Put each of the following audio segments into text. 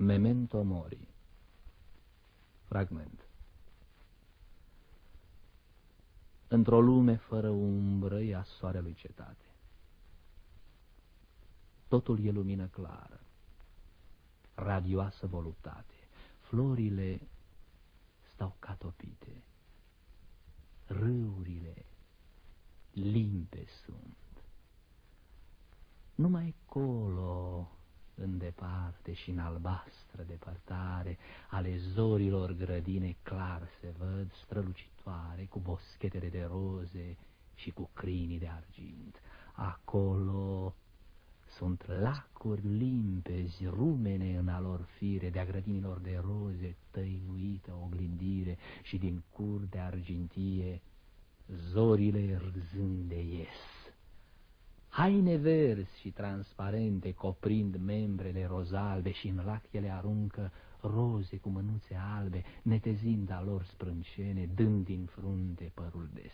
Memento Mori Fragment Într-o lume fără umbră e a soarelui cetate. Totul e lumină clară, radioasă voluptate. Florile stau catopite, râurile limpe sunt. Numai colo în departe și în albastră depărtare, ale zorilor grădine clar se văd strălucitoare, cu boschetele de roze și cu crinii de argint. Acolo sunt lacuri limpezi, rumene în alor fire, de-a grădinilor de roze, tăinuită oglindire și din cur de argintie, zorile râzânde ies. Haine verzi și transparente coprind membrele rozalbe și în lac ele aruncă roze cu mânuțe albe, netezind a lor sprâncene, dând din frunte părul des.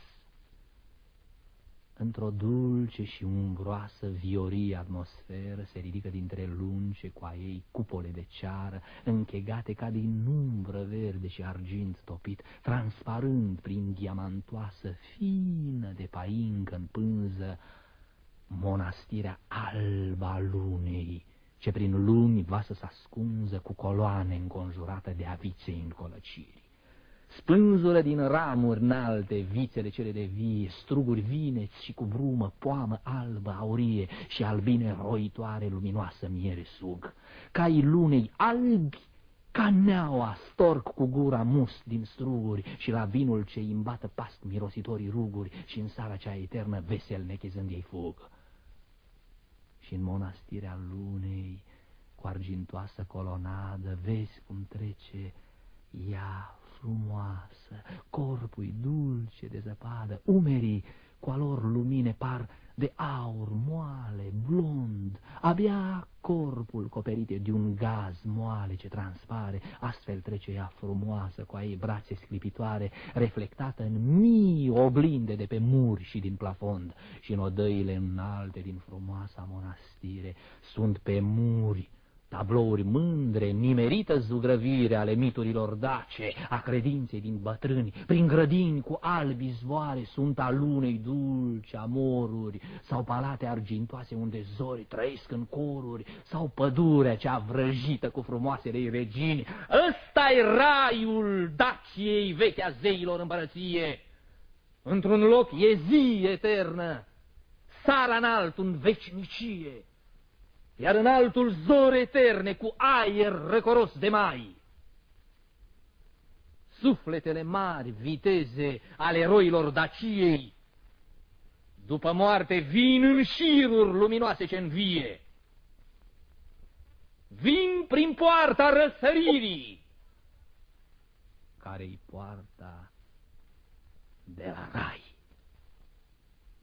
Într-o dulce și umbroasă viorie atmosferă se ridică dintre lunge cu a ei cupole de ceară, închegate ca din umbră verde și argint topit, transparând prin diamantoasă fină de paincă în pânză, monastirea alba lunei, ce prin luni va să se ascunză cu coloane înconjurată de avițe în colăciri. Spânzură din ramuri înalte, vițele cele de vie, struguri vineți și cu brumă, poamă albă, aurie și albine roitoare, luminoasă miere sug. Cai lunei albi, ca neaua, storc cu gura mus din struguri și la vinul ce îmbată past mirositorii ruguri și în sala cea eternă vesel nechezând ei fug. Și în monastirea lunei, cu argintoasă colonadă, vezi cum trece ea frumoasă, corpul dulce de zăpadă, umerii cu a lor lumine par de aur moale, blond, abia corpul coperit de un gaz moale ce transpare, astfel trece ea frumoasă cu a ei brațe sclipitoare, reflectată în mii oblinde de pe muri și din plafond, și în odăile înalte din frumoasa monastire sunt pe muri tablouri mândre, nimerită zugrăvire ale miturilor dace, a credinței din bătrâni, prin grădini cu albi zvoare sunt alunei dulci amoruri, sau palate argintoase unde zori trăiesc în coruri, sau pădurea cea vrăjită cu frumoasele ei regini. ăsta e raiul Daciei vechea zeilor împărăție. Într-un loc e zi eternă, sara înalt în vecinicie iar în altul zori eterne cu aer răcoros de mai. Sufletele mari, viteze ale eroilor Daciei, după moarte vin în șiruri luminoase ce învie. Vin prin poarta răsăririi, care-i poarta de la rai.